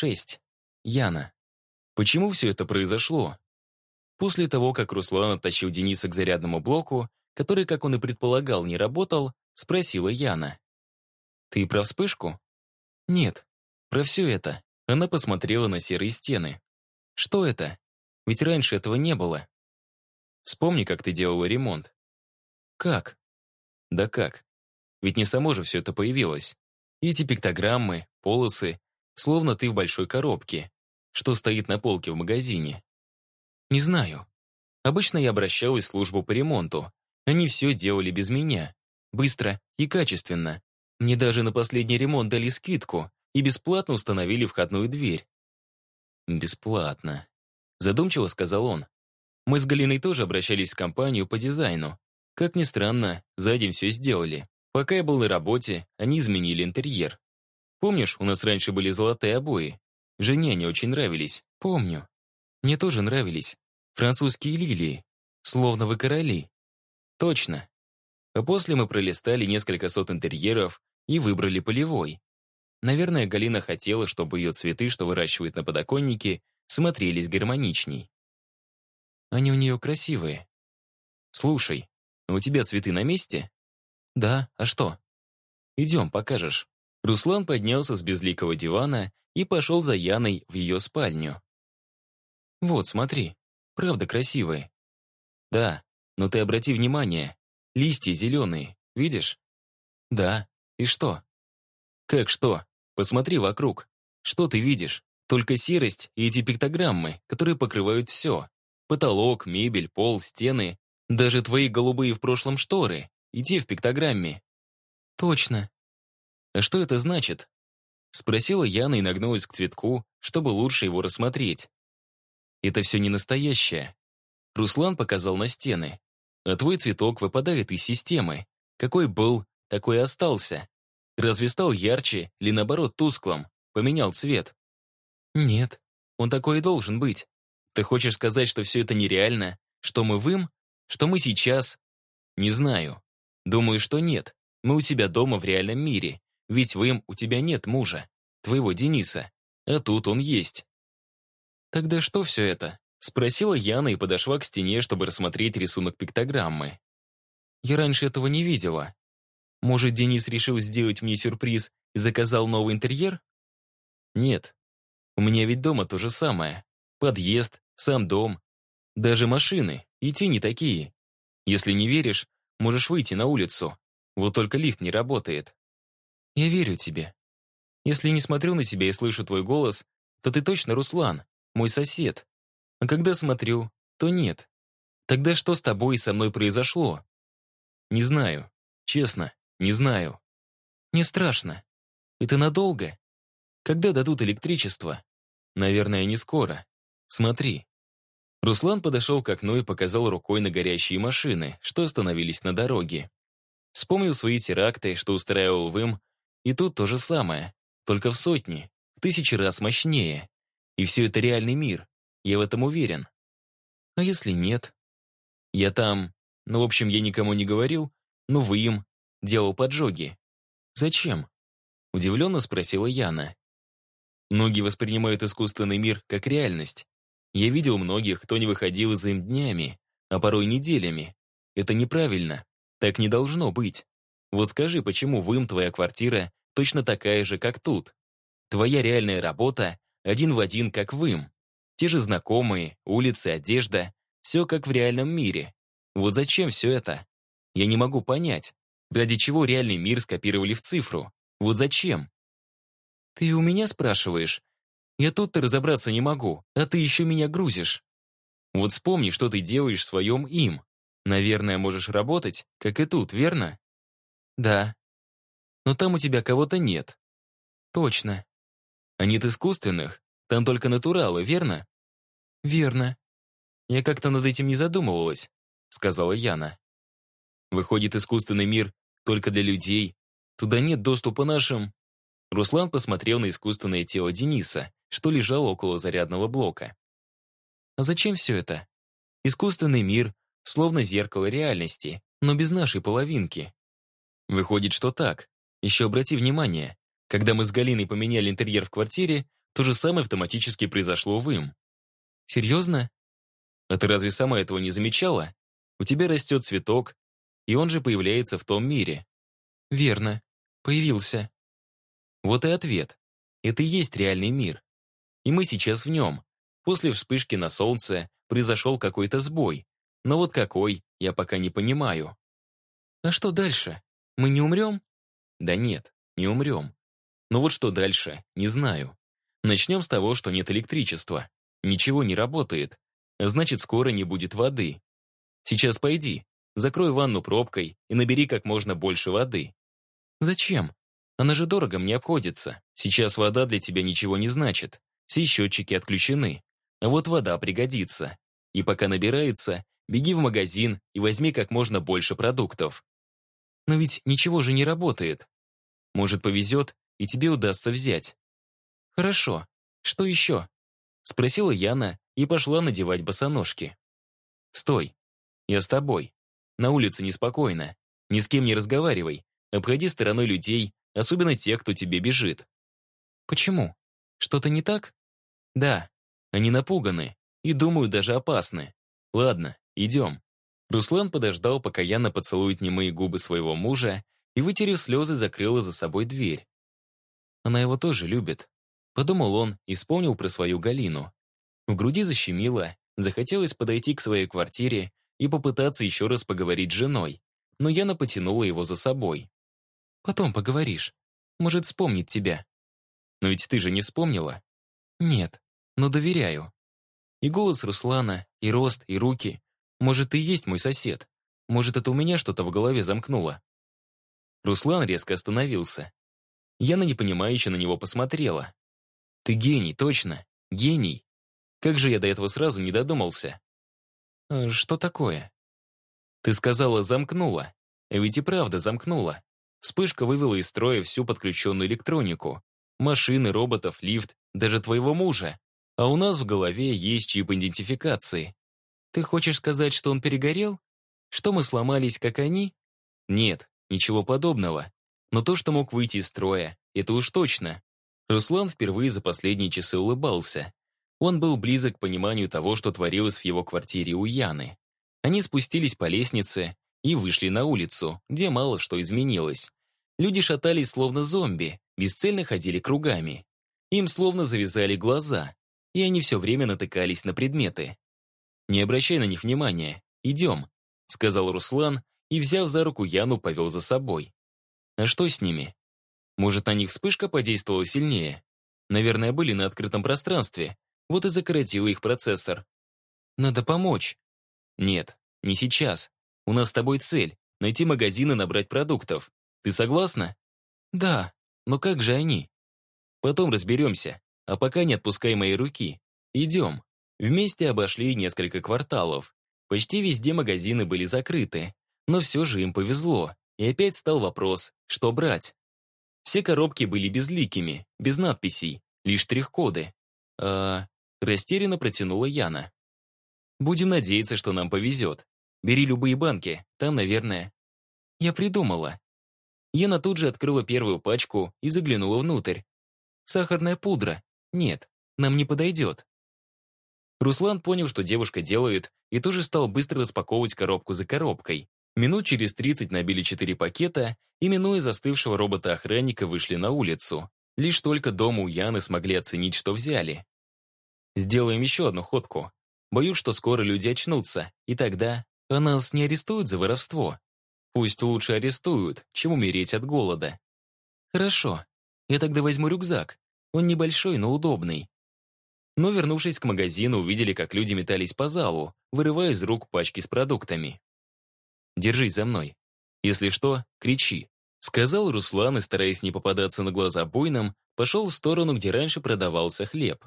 6. Яна. Почему все это произошло? После того, как Руслан оттащил Дениса к зарядному блоку, который, как он и предполагал, не работал, спросила Яна. «Ты про вспышку?» «Нет, про все это». Она посмотрела на серые стены. «Что это? Ведь раньше этого не было». «Вспомни, как ты делала ремонт». «Как?» «Да как? Ведь не само же все это появилось. Эти пиктограммы, полосы, словно ты в большой коробке, что стоит на полке в магазине. Не знаю. Обычно я обращалась в службу по ремонту. Они все делали без меня. Быстро и качественно. Мне даже на последний ремонт дали скидку и бесплатно установили входную дверь. «Бесплатно», — задумчиво сказал он. Мы с Галиной тоже обращались в компанию по дизайну. Как ни странно, за день все сделали. Пока я был на работе, они изменили интерьер. Помнишь, у нас раньше были золотые обои? Жене они очень нравились. Помню. Мне тоже нравились. Французские лилии. Словно вы короли. Точно. А после мы пролистали несколько сот интерьеров и выбрали полевой. Наверное, Галина хотела, чтобы ее цветы, что выращивает на подоконнике, смотрелись гармоничней. Они у нее красивые. Слушай, а у тебя цветы на месте? Да, а что? Идем, покажешь. Руслан поднялся с безликого дивана и пошел за Яной в ее спальню. Вот, смотри, правда красивые. Да, но ты обрати внимание, листья зеленые, видишь? Да, и что? Как что? Посмотри вокруг. Что ты видишь? Только серость и эти пиктограммы, которые покрывают все. Потолок, мебель, пол, стены. Даже твои голубые в прошлом шторы. И те в пиктограмме. Точно. А что это значит? Спросила Яна и нагнулась к цветку, чтобы лучше его рассмотреть. Это все не настоящее. Руслан показал на стены. А твой цветок выпадает из системы. Какой был, такой и остался. Разве стал ярче или наоборот тусклым? Поменял цвет? Нет, он такой и должен быть. Ты хочешь сказать, что все это нереально? Что мы вым? Что мы сейчас? Не знаю. Думаю, что нет. Мы у себя дома в реальном мире. Ведь вым у тебя нет мужа. Твоего Дениса. А тут он есть. Тогда что все это? Спросила Яна и подошла к стене, чтобы рассмотреть рисунок пиктограммы. Я раньше этого не видела. Может, Денис решил сделать мне сюрприз и заказал новый интерьер? Нет. У меня ведь дома то же самое. Подъезд, сам дом. Даже машины, и те не такие. Если не веришь, можешь выйти на улицу. Вот только лифт не работает. Я верю тебе. Если не смотрю на тебя и слышу твой голос, то ты точно Руслан, мой сосед. А когда смотрю, то нет. Тогда что с тобой и со мной произошло? Не знаю. Честно. Не знаю. Не страшно. Это надолго? Когда дадут электричество? Наверное, не скоро. Смотри. Руслан подошел к окну и показал рукой на горящие машины, что остановились на дороге. Вспомнил свои теракты, что устраивал в им, и тут то же самое, только в сотни, в тысячи раз мощнее. И все это реальный мир, я в этом уверен. А если нет? Я там, ну, в общем, я никому не говорил, но вы им, делал поджоги. Зачем? Удивленно спросила Яна. Многие воспринимают искусственный мир как реальность. Я видел многих, кто не выходил из им днями, а порой неделями. Это неправильно. Так не должно быть. Вот скажи, почему в им твоя квартира точно такая же, как тут? Твоя реальная работа один в один, как в им. Те же знакомые, улицы, одежда. Все как в реальном мире. Вот зачем все это? Я не могу понять. Ради чего реальный мир скопировали в цифру? Вот зачем? Ты у меня спрашиваешь? Я тут-то разобраться не могу, а ты еще меня грузишь. Вот вспомни, что ты делаешь в своем им. Наверное, можешь работать, как и тут, верно? Да. Но там у тебя кого-то нет. Точно. А нет искусственных, там только натуралы, верно? Верно. Я как-то над этим не задумывалась, сказала Яна. Выходит, искусственный мир только для людей. Туда нет доступа нашим. Руслан посмотрел на искусственное тело Дениса, что лежало около зарядного блока. А зачем все это? Искусственный мир, словно зеркало реальности, но без нашей половинки. Выходит, что так. Еще обрати внимание, когда мы с Галиной поменяли интерьер в квартире, То же самое автоматически произошло в им. Серьезно? А ты разве сама этого не замечала? У тебя растет цветок, и он же появляется в том мире. Верно. Появился. Вот и ответ. Это и есть реальный мир. И мы сейчас в нем. После вспышки на солнце произошел какой-то сбой. Но вот какой, я пока не понимаю. А что дальше? Мы не умрем? Да нет, не умрем. Но вот что дальше, не знаю. Начнем с того, что нет электричества. Ничего не работает. Значит, скоро не будет воды. Сейчас пойди, закрой ванну пробкой и набери как можно больше воды. Зачем? Она же дорого мне обходится. Сейчас вода для тебя ничего не значит. Все счетчики отключены. А вот вода пригодится. И пока набирается, беги в магазин и возьми как можно больше продуктов. Но ведь ничего же не работает. Может, повезет, и тебе удастся взять. Хорошо. Что еще? Спросила Яна и пошла надевать босоножки. Стой. Я с тобой. На улице неспокойно. Ни с кем не разговаривай. Обходи стороной людей, особенно тех, кто тебе бежит. Почему? Что-то не так? Да, они напуганы и, думаю, даже опасны. Ладно, идем. Руслан подождал, пока Яна поцелует немые губы своего мужа и, вытерев слезы, закрыла за собой дверь. Она его тоже любит. Подумал он и вспомнил про свою Галину. В груди защемило, захотелось подойти к своей квартире и попытаться еще раз поговорить с женой, но Яна потянула его за собой. «Потом поговоришь. Может, вспомнить тебя». «Но ведь ты же не вспомнила?» «Нет, но доверяю». И голос Руслана, и рост, и руки. Может, ты и есть мой сосед. Может, это у меня что-то в голове замкнуло. Руслан резко остановился. Яна непонимающе на него посмотрела. «Ты гений, точно, гений. Как же я до этого сразу не додумался?» «Э, «Что такое?» «Ты сказала, замкнула. Ведь и правда замкнула. Вспышка вывела из строя всю подключенную электронику. Машины, роботов, лифт, даже твоего мужа. А у нас в голове есть чип идентификации. Ты хочешь сказать, что он перегорел? Что мы сломались, как они? Нет, ничего подобного. Но то, что мог выйти из строя, это уж точно. Руслан впервые за последние часы улыбался. Он был близок к пониманию того, что творилось в его квартире у Яны. Они спустились по лестнице и вышли на улицу, где мало что изменилось. Люди шатались словно зомби, бесцельно ходили кругами. Им словно завязали глаза, и они все время натыкались на предметы. «Не обращай на них внимания, идем», — сказал Руслан и, взяв за руку Яну, повел за собой. «А что с ними? Может, на них вспышка подействовала сильнее? Наверное, были на открытом пространстве, вот и закоротила их процессор. Надо помочь». «Нет, не сейчас. У нас с тобой цель — найти магазин и набрать продуктов. Ты согласна?» «Да, но как же они?» «Потом разберемся, а пока не отпускай мои руки. Идем». Вместе обошли несколько кварталов. Почти везде магазины были закрыты, но все же им повезло, и опять стал вопрос, что брать. Все коробки были безликими, без надписей, лишь штрих-коды. А растерянно протянула Яна. Будем надеяться, что нам повезет. Бери любые банки, там, наверное. Я придумала. Яна тут же открыла первую пачку и заглянула внутрь. Сахарная пудра. Нет, нам не подойдет. Руслан понял, что девушка делает, и тоже стал быстро распаковывать коробку за коробкой. Минут через 30 набили четыре пакета и, минуя застывшего робота-охранника, вышли на улицу. Лишь только дома у Яны смогли оценить, что взяли. «Сделаем еще одну ходку. Боюсь, что скоро люди очнутся, и тогда а нас не арестуют за воровство. Пусть лучше арестуют, чем умереть от голода». «Хорошо. Я тогда возьму рюкзак. Он небольшой, но удобный. Но, вернувшись к магазину, увидели, как люди метались по залу, вырывая из рук пачки с продуктами. «Держись за мной. Если что, кричи», — сказал Руслан и, стараясь не попадаться на глаза бойным, пошел в сторону, где раньше продавался хлеб.